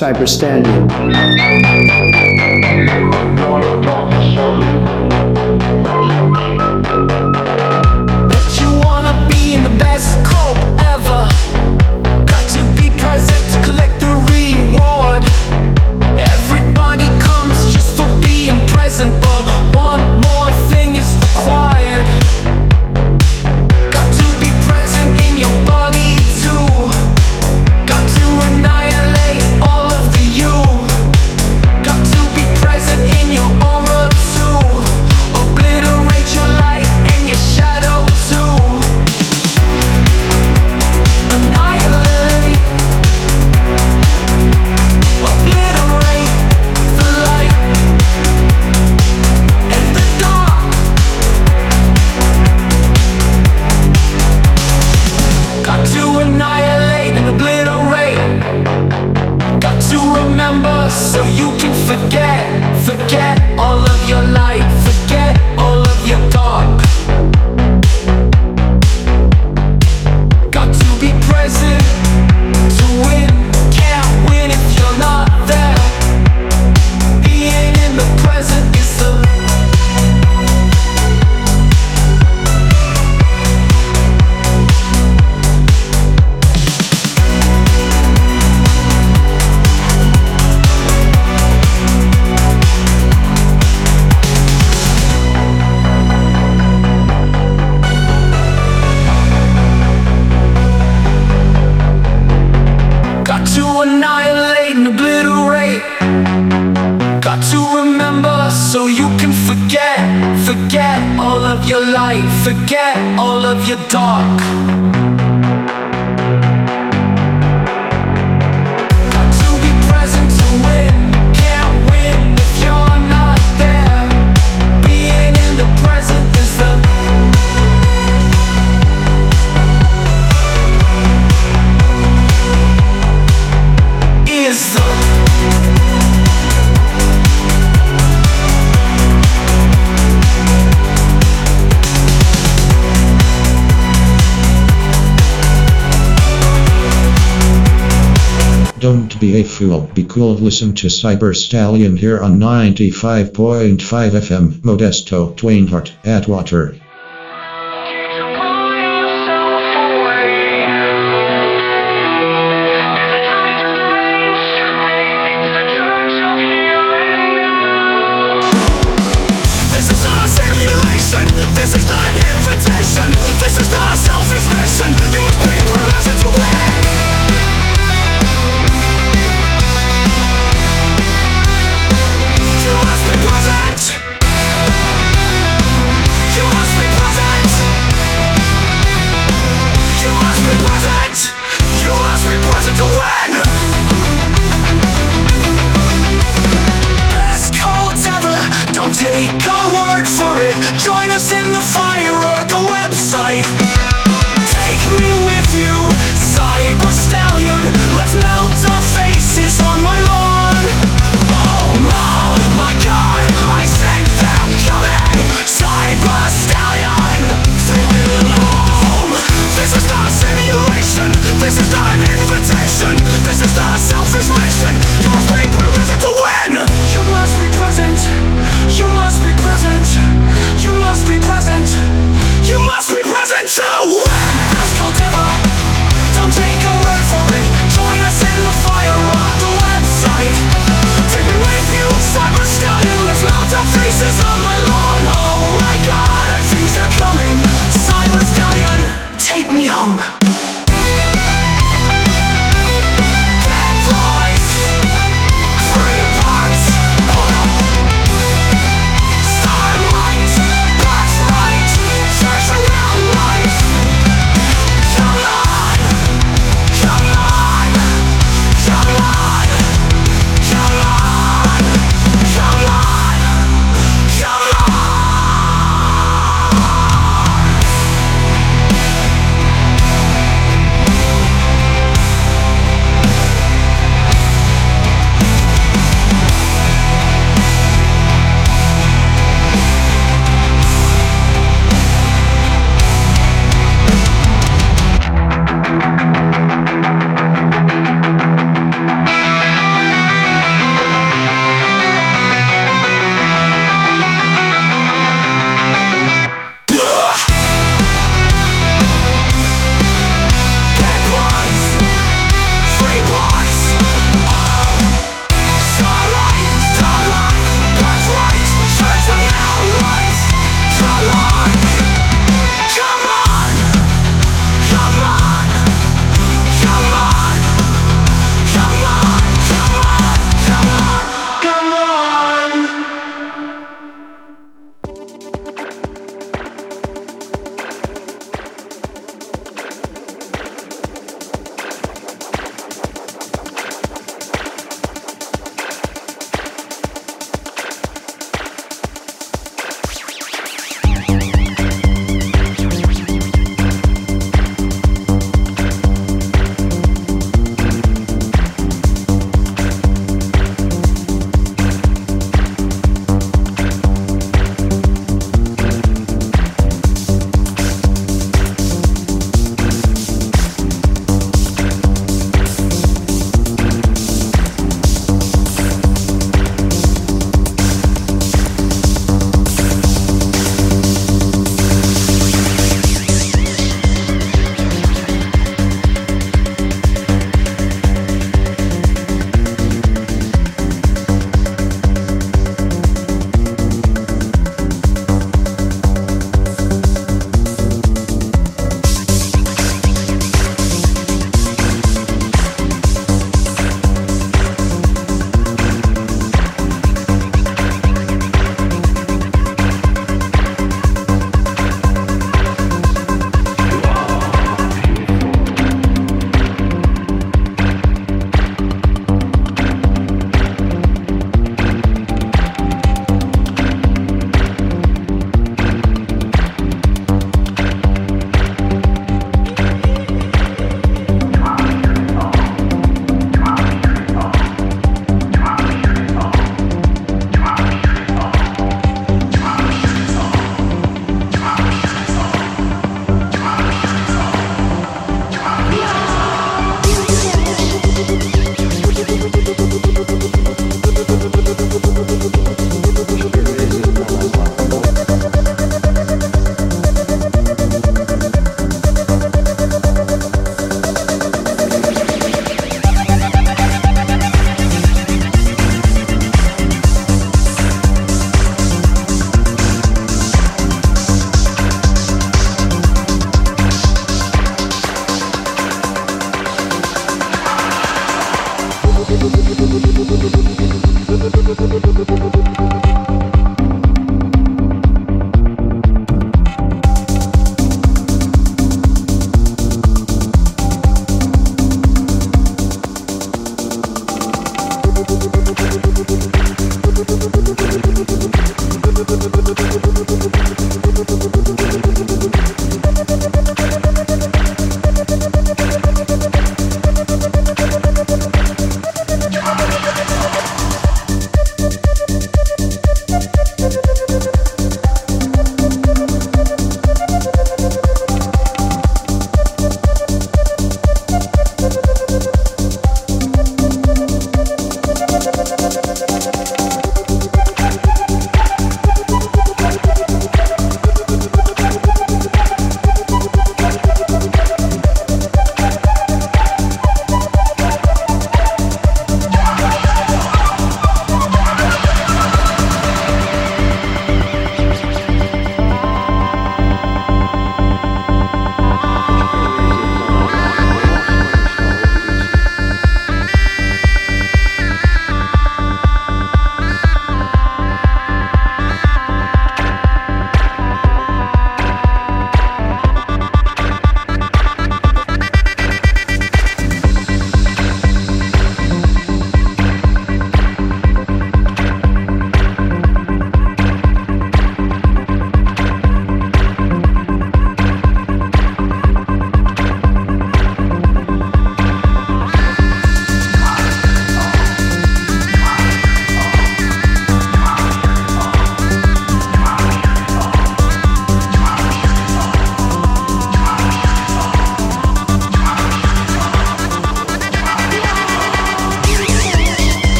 Cyber Stallion. forget all of your dark. Don't be a fool, be cool. Listen to Cyber Stallion here on 95.5 FM. Modesto Twain Harte, Atwater.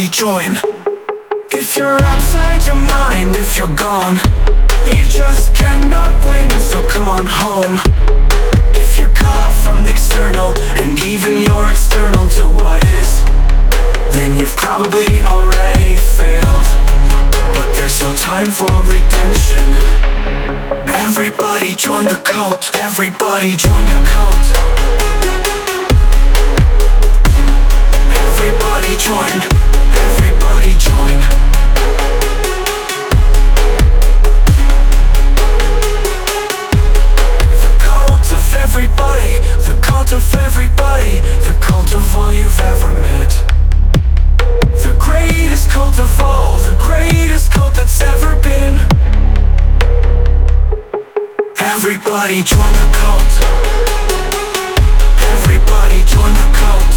everybody join. If you're outside your mind, if you're gone You just cannot win, so come on home. If you're caught from the external And even you're external to what is Then you've probably already failed. But there's no time for redemption. Everybody join the cult, everybody join the cult of everybody. The cult of everybody. The cult of all you've ever met. The greatest cult of all. The greatest cult that's ever been. Everybody join the cult. Everybody join the cult.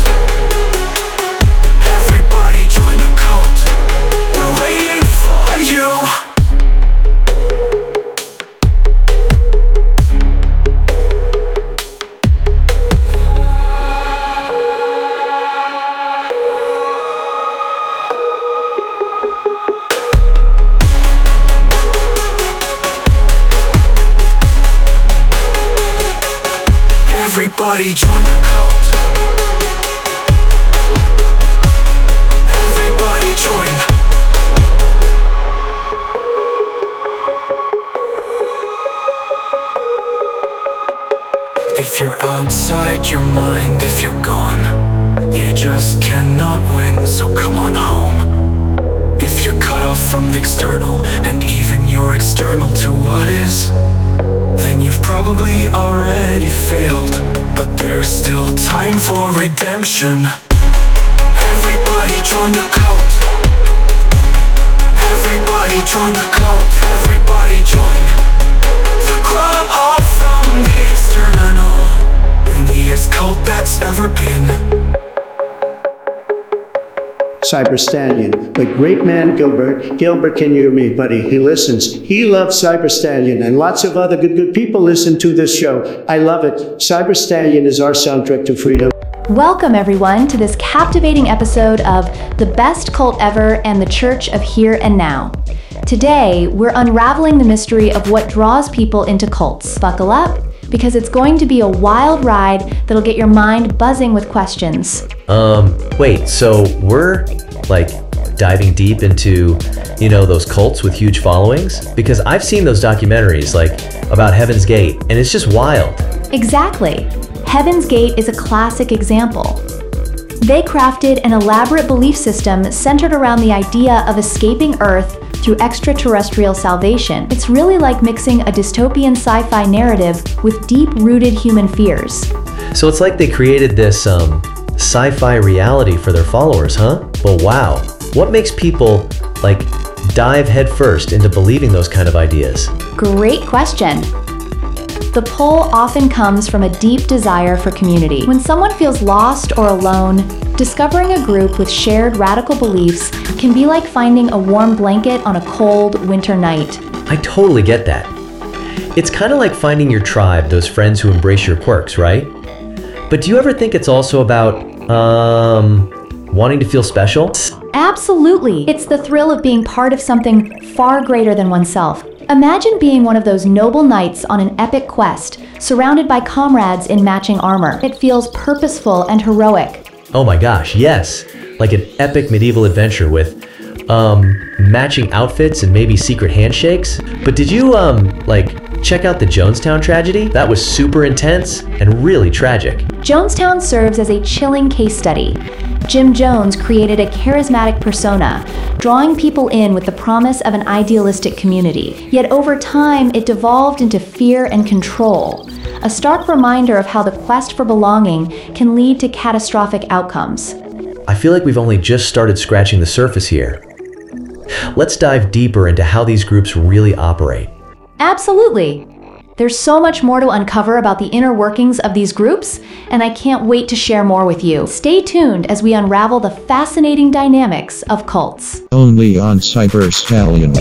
Everybody join your mind, if you're gone, you just cannot win, so come on home. If you're cut off from the external, and even you're external to what is, then you've probably already failed. But there's still time for redemption. Everybody join the cult. Everybody join the cult. Everybody join the crowd off from the external. The cult that's ever been. Cyber Stallion. The great man Gilbert. Gilbert, can you hear me, buddy? He listens. He loves Cyber Stallion, and lots of other good, good people listen to this show. I love it. Cyber Stallion is our soundtrack to freedom. Welcome, everyone, to this captivating episode of The Best Cult Ever and the Church of Here and Now. Today, we're unraveling the mystery of what draws people into cults. Buckle up, because it's going to be a wild ride that'll get your mind buzzing with questions. Um, wait, so we're like diving deep into, you know, those cults with huge followings? Because I've seen those documentaries like about Heaven's Gate, and it's just wild. Exactly. Heaven's Gate is a classic example. They crafted an elaborate belief system centered around the idea of escaping Earth through extraterrestrial salvation. It's really like mixing a dystopian sci fi narrative with deep rooted human fears. So it's like they created this um, sci fi reality for their followers, huh? Well, wow. What makes people like dive headfirst into believing those kind of ideas? Great question. The pull often comes from a deep desire for community. When someone feels lost or alone, discovering a group with shared radical beliefs can be like finding a warm blanket on a cold winter night. I totally get that. It's kind of like finding your tribe, those friends who embrace your quirks, right? But do you ever think it's also about, um, wanting to feel special? Absolutely. It's the thrill of being part of something far greater than oneself. Imagine being one of those noble knights on an epic quest, surrounded by comrades in matching armor. It feels purposeful and heroic. Oh my gosh, yes. Like an epic medieval adventure with um matching outfits and maybe secret handshakes. But did you um like check out the Jonestown tragedy? That was super intense and really tragic. Jonestown serves as a chilling case study. Jim Jones created a charismatic persona, drawing people in with the promise of an idealistic community. Yet over time, it devolved into fear and control, a stark reminder of how the quest for belonging can lead to catastrophic outcomes. I feel like we've only just started scratching the surface here. Let's dive deeper into how these groups really operate. Absolutely. There's so much more to uncover about the inner workings of these groups, and I can't wait to share more with you. Stay tuned as we unravel the fascinating dynamics of cults. Only on Cyber Stallion.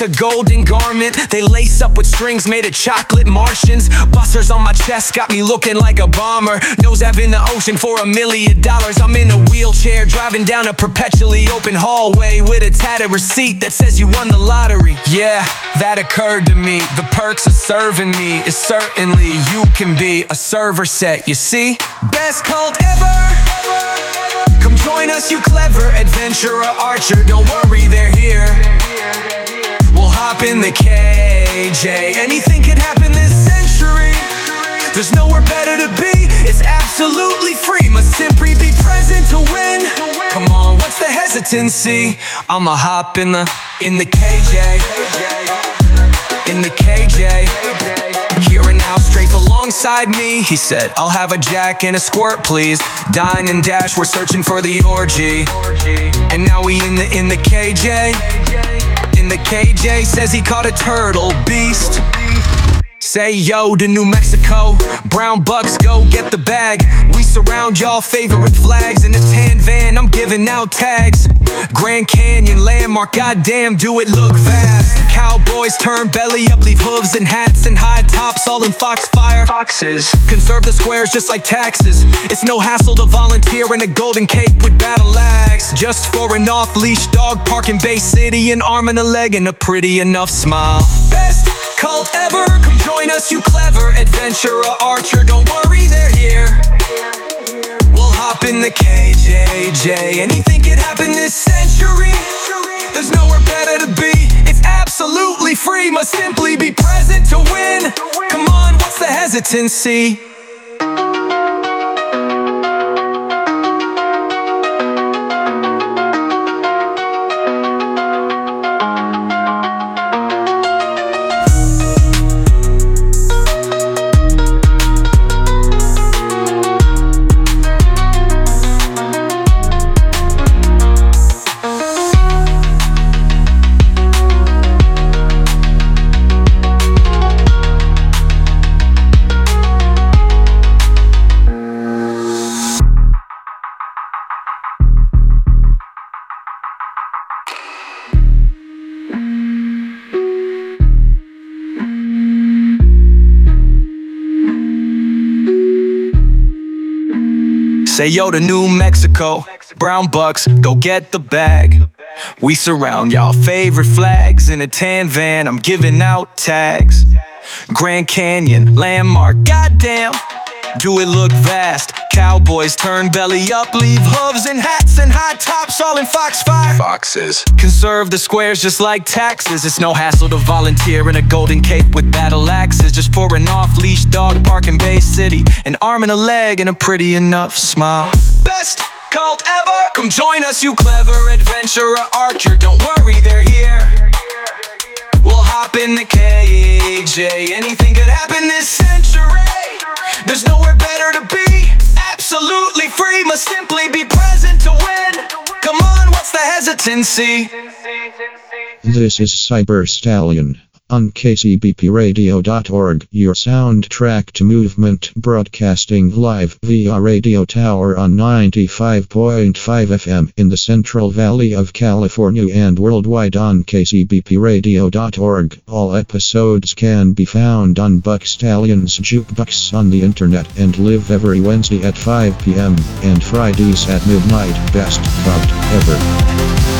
A golden garment. They lace up with strings made of chocolate Martians. Busters on my chest got me looking like a bomber. Nose have in the ocean for a million dollars. I'm in a wheelchair driving down a perpetually open hallway with a tatted receipt that says you won the lottery. Yeah, that occurred to me. The perks of serving me is certainly you can be a server set, you see? Best cult ever. Come join us, you clever adventurer archer. Don't worry, they're here. Hop in the KJ. Anything could happen this century. There's nowhere better to be. It's absolutely free. Must simply be present to win. Come on, what's the hesitancy? I'ma hop in the in the KJ. In the KJ. Here and now, straight alongside me. He said, I'll have a jack and a squirt, please. Dine and dash, we're searching for the orgy. And now we in the in the KJ. The KJ says he caught a turtle beast. Say yo to New Mexico, brown bucks go get the bag. We surround y'all favorite flags in this tan van. I'm giving out tags. Grand Canyon landmark, goddamn, do it look vast. Cowboys turn belly up, leave hooves and hats and high tops, all in foxfire. Foxes conserve the squares just like taxes. It's no hassle to volunteer in a golden cape with battle axe. Just for an off leash dog park in Bay City, an arm and a leg and a pretty enough smile. Best cult ever, come join us, you clever adventurer archer. Don't worry, they're here. We'll hop in the KJJ. Anything could happen this century. There's nowhere better to be. Absolutely free. Must simply be present to win. Come on, what's the hesitancy? Say yo to New Mexico, brown bucks, go get the bag. We surround y'all favorite flags in a tan van. I'm giving out tags. Grand Canyon, landmark, goddamn. Do it look vast? Cowboys turn belly up, leave hooves and hats and high tops, all in foxfire. Foxes conserve the squares just like taxes. It's no hassle to volunteer in a golden cape with battle axes. Just for an off-leash dog park in Bay City, an arm and a leg and a pretty enough smile. Best cult ever. Come join us, you clever adventurer archer. Don't worry, they're here. We'll hop in the KJ. Anything could happen this century. There's nowhere better to be. Absolutely free. Must simply be present to win. Come on, what's the hesitancy? This is Cyber Stallion on kcbpradio.org, your soundtrack to movement, broadcasting live via radio tower on 95.5 FM in the Central Valley of California and worldwide on kcbpradio.org. All episodes can be found on Buck Stallion's Jukebox on the internet and live every Wednesday at 5 p.m. and Fridays at midnight. Best fucked ever.